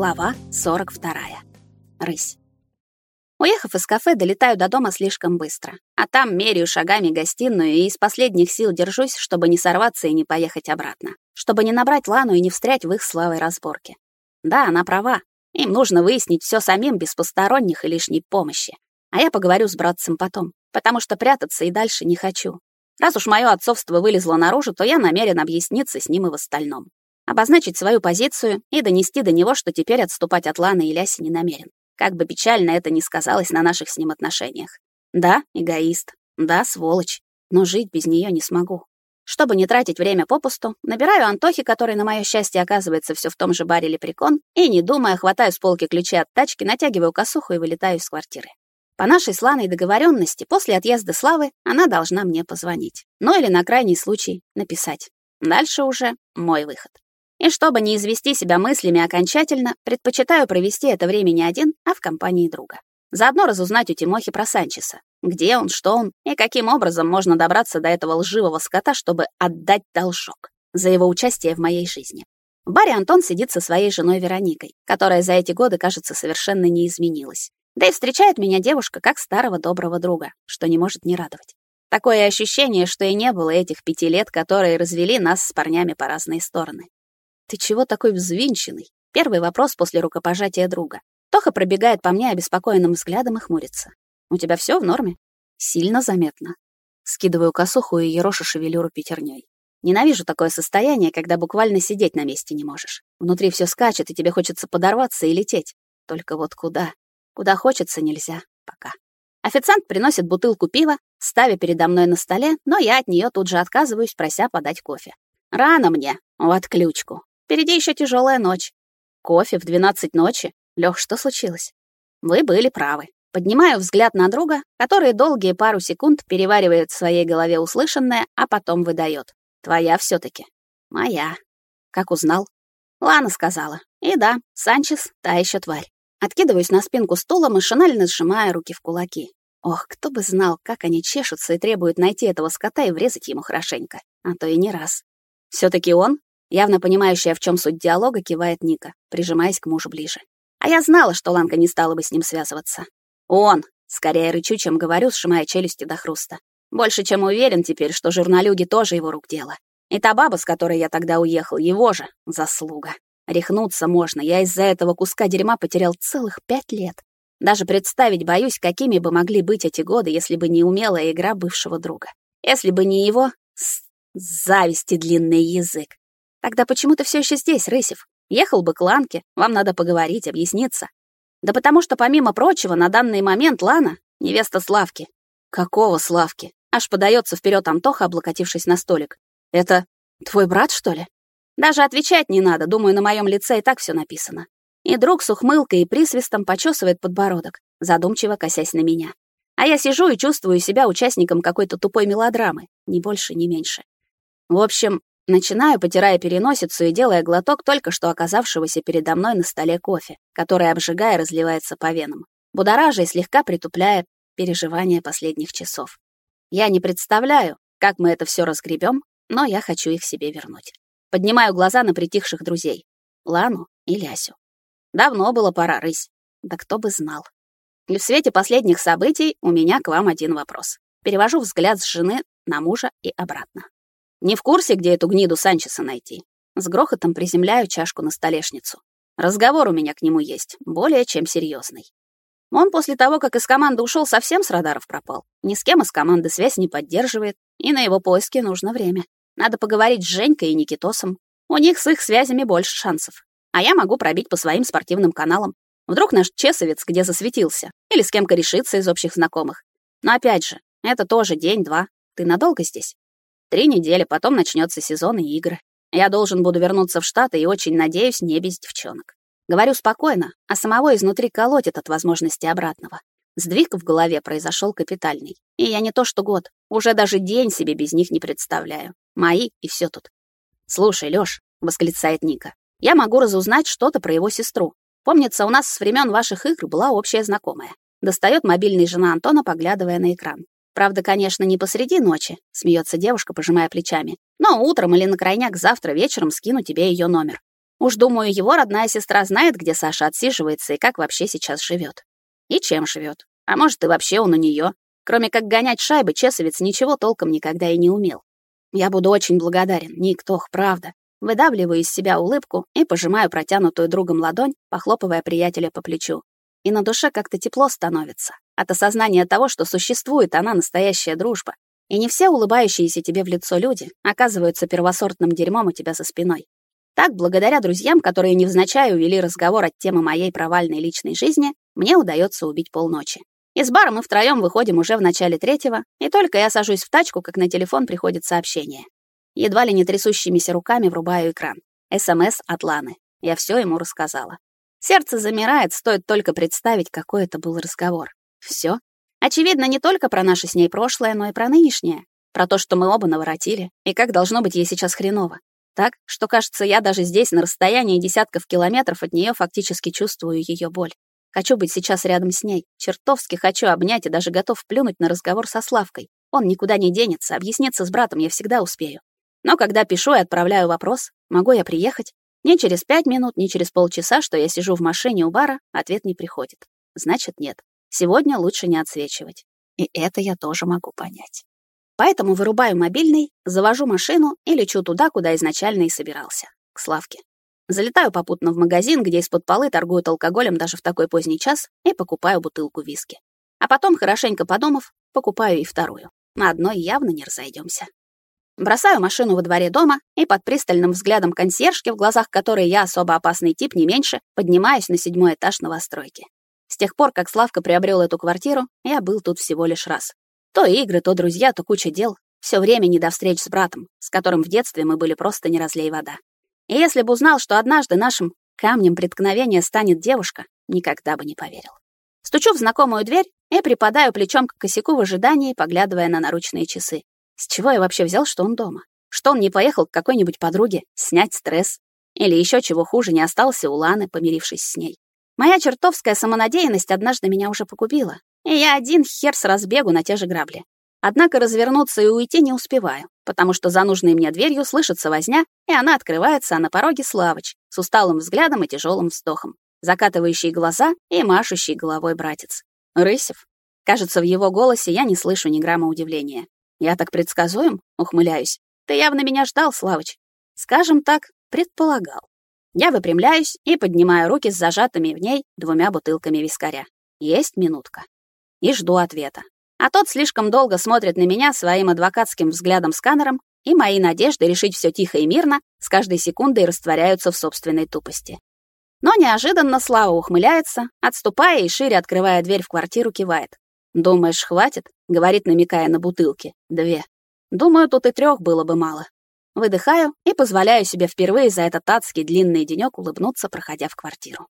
Глава 42. Рысь. Уехав из кафе, долетаю до дома слишком быстро. А там меряю шагами гостиную и из последних сил держусь, чтобы не сорваться и не поехать обратно. Чтобы не набрать Лану и не встрять в их славой разборке. Да, она права. Им нужно выяснить все самим без посторонних и лишней помощи. А я поговорю с братцем потом, потому что прятаться и дальше не хочу. Раз уж мое отцовство вылезло наружу, то я намерен объясниться с ним и в остальном обозначить свою позицию и донести до него, что теперь отступать от Ланы и Ляси не намерен. Как бы печально это ни сказалось на наших с ним отношениях. Да, эгоист. Да, сволочь. Но жить без нее не смогу. Чтобы не тратить время попусту, набираю Антохи, который, на мое счастье, оказывается все в том же баре Лепрекон, и, не думая, хватаю с полки ключи от тачки, натягиваю косуху и вылетаю из квартиры. По нашей с Ланой договоренности, после отъезда Славы она должна мне позвонить. Ну или на крайний случай написать. Дальше уже мой выход. И чтобы не извести себя мыслями окончательно, предпочитаю провести это время не один, а в компании друга. Заодно разузнать у Тимохи про Санчеса. Где он, что он и каким образом можно добраться до этого лживого скота, чтобы отдать должок за его участие в моей жизни. В баре Антон сидит со своей женой Вероникой, которая за эти годы, кажется, совершенно не изменилась. Да и встречает меня девушка как старого доброго друга, что не может не радовать. Такое ощущение, что и не было этих пяти лет, которые развели нас с парнями по разные стороны. «Ты чего такой взвинченный?» Первый вопрос после рукопожатия друга. Тоха пробегает по мне обеспокоенным взглядом и хмурится. «У тебя все в норме?» «Сильно заметно». Скидываю косуху и ерошу шевелюру пятерней. Ненавижу такое состояние, когда буквально сидеть на месте не можешь. Внутри все скачет, и тебе хочется подорваться и лететь. Только вот куда? Куда хочется, нельзя. Пока. Официант приносит бутылку пива, ставя передо мной на столе, но я от нее тут же отказываюсь, прося подать кофе. Рано мне, в отключку. Впереди еще тяжелая ночь. Кофе в 12 ночи? Лех, что случилось? Вы были правы. Поднимаю взгляд на друга, который долгие пару секунд переваривает в своей голове услышанное, а потом выдает. Твоя все таки Моя. Как узнал? Лана сказала. И да, Санчес — та еще тварь. Откидываюсь на спинку стула, машинально сжимая руки в кулаки. Ох, кто бы знал, как они чешутся и требуют найти этого скота и врезать ему хорошенько. А то и не раз. все таки он? Явно понимающая, в чем суть диалога, кивает Ника, прижимаясь к мужу ближе. А я знала, что Ланка не стала бы с ним связываться. Он! Скорее рычу, чем говорю, сжимая челюсти до хруста. Больше чем уверен теперь, что журналюги тоже его рук дело. И та баба, с которой я тогда уехал, его же заслуга. Рехнуться можно, я из-за этого куска дерьма потерял целых пять лет. Даже представить боюсь, какими бы могли быть эти годы, если бы не умелая игра бывшего друга. Если бы не его... С... Зависти длинный язык. Тогда почему ты все еще здесь, Рысев? Ехал бы к Ланке, вам надо поговорить, объясниться. Да потому что, помимо прочего, на данный момент Лана — невеста Славки. Какого Славки? Аж подается вперед Антоха, облокотившись на столик. Это твой брат, что ли? Даже отвечать не надо, думаю, на моем лице и так все написано. И друг с ухмылкой и присвистом почесывает подбородок, задумчиво косясь на меня. А я сижу и чувствую себя участником какой-то тупой мелодрамы, ни больше, ни меньше. В общем, Начинаю, потирая переносицу и делая глоток только что оказавшегося передо мной на столе кофе, который, обжигая, разливается по венам, будоража и слегка притупляя переживания последних часов. Я не представляю, как мы это все разгребем, но я хочу их себе вернуть. Поднимаю глаза на притихших друзей. Лану и Лясю. Давно было пора, рысь. Да кто бы знал. И в свете последних событий у меня к вам один вопрос. Перевожу взгляд с жены на мужа и обратно. Не в курсе, где эту гниду Санчеса найти. С грохотом приземляю чашку на столешницу. Разговор у меня к нему есть, более чем серьезный. Он после того, как из команды ушел, совсем с радаров пропал. Ни с кем из команды связь не поддерживает, и на его поиски нужно время. Надо поговорить с Женькой и Никитосом. У них с их связями больше шансов. А я могу пробить по своим спортивным каналам. Вдруг наш чесовец где засветился, или с кем-то решится из общих знакомых. Но опять же, это тоже день-два. Ты надолго здесь? Три недели, потом начнется сезон и игры. Я должен буду вернуться в Штаты и очень надеюсь не без девчонок. Говорю спокойно, а самого изнутри колотит от возможности обратного. Сдвиг в голове произошел капитальный. И я не то что год, уже даже день себе без них не представляю. Мои и все тут. «Слушай, Лёш», — восклицает Ника, — «я могу разузнать что-то про его сестру. Помнится, у нас с времен ваших игр была общая знакомая. Достает мобильный жена Антона, поглядывая на экран. Правда, конечно, не посреди ночи, смеется девушка, пожимая плечами. Но утром или на крайняк завтра вечером скину тебе ее номер. Уж думаю, его родная сестра знает, где Саша отсиживается и как вообще сейчас живет. И чем живет. А может, и вообще он у нее. Кроме как гонять шайбы, чесовец ничего толком никогда и не умел. Я буду очень благодарен, Никтох, правда. Выдавливаю из себя улыбку и пожимаю протянутую другом ладонь, похлопывая приятеля по плечу. И на душе как-то тепло становится от осознания того, что существует она настоящая дружба. И не все улыбающиеся тебе в лицо люди оказываются первосортным дерьмом у тебя за спиной. Так, благодаря друзьям, которые невзначай увели разговор от темы моей провальной личной жизни, мне удается убить полночи. Из бара мы втроем выходим уже в начале третьего, и только я сажусь в тачку, как на телефон приходит сообщение. Едва ли не трясущимися руками врубаю экран. СМС от Ланы. Я все ему рассказала. Сердце замирает, стоит только представить, какой это был разговор. Все. Очевидно, не только про наше с ней прошлое, но и про нынешнее. Про то, что мы оба наворотили, и как должно быть ей сейчас хреново. Так, что, кажется, я даже здесь, на расстоянии десятков километров от нее, фактически чувствую ее боль. Хочу быть сейчас рядом с ней. Чертовски хочу обнять и даже готов плюнуть на разговор со Славкой. Он никуда не денется, объясниться с братом я всегда успею. Но когда пишу и отправляю вопрос, могу я приехать? Ни через пять минут, ни через полчаса, что я сижу в машине у бара, ответ не приходит. Значит, нет. Сегодня лучше не отсвечивать. И это я тоже могу понять. Поэтому вырубаю мобильный, завожу машину и лечу туда, куда изначально и собирался, к Славке. Залетаю попутно в магазин, где из-под полы торгуют алкоголем даже в такой поздний час, и покупаю бутылку виски. А потом, хорошенько подумав, покупаю и вторую. На одной явно не разойдемся. Бросаю машину во дворе дома и под пристальным взглядом консьержки, в глазах которой я особо опасный тип не меньше, поднимаюсь на седьмой этаж новостройки. С тех пор, как Славка приобрел эту квартиру, я был тут всего лишь раз. То игры, то друзья, то куча дел. Все время не до встреч с братом, с которым в детстве мы были просто не разлей вода. И если бы узнал, что однажды нашим камнем преткновения станет девушка, никогда бы не поверил. Стучу в знакомую дверь и припадаю плечом к косяку в ожидании, поглядывая на наручные часы. С чего я вообще взял, что он дома? Что он не поехал к какой-нибудь подруге снять стресс? Или еще чего хуже, не остался у Ланы, помирившись с ней? Моя чертовская самонадеянность однажды меня уже погубила, и я один хер с разбегу на те же грабли. Однако развернуться и уйти не успеваю, потому что за нужной мне дверью слышится возня, и она открывается, а на пороге Славыч с усталым взглядом и тяжелым вздохом, закатывающий глаза и машущий головой братец. Рысев. Кажется, в его голосе я не слышу ни грамма удивления. Я так предсказуем? Ухмыляюсь. Ты явно меня ждал, Славыч. Скажем так, предполагал. Я выпрямляюсь и поднимаю руки с зажатыми в ней двумя бутылками вискаря. Есть минутка и жду ответа. А тот слишком долго смотрит на меня своим адвокатским взглядом-сканером, и мои надежды решить все тихо и мирно с каждой секундой растворяются в собственной тупости. Но неожиданно Слава ухмыляется, отступая и шире открывая дверь в квартиру, кивает. «Думаешь, хватит?» — говорит, намекая на бутылки. «Две. Думаю, тут и трех было бы мало». Выдыхаю и позволяю себе впервые за этот адский длинный денёк улыбнуться, проходя в квартиру.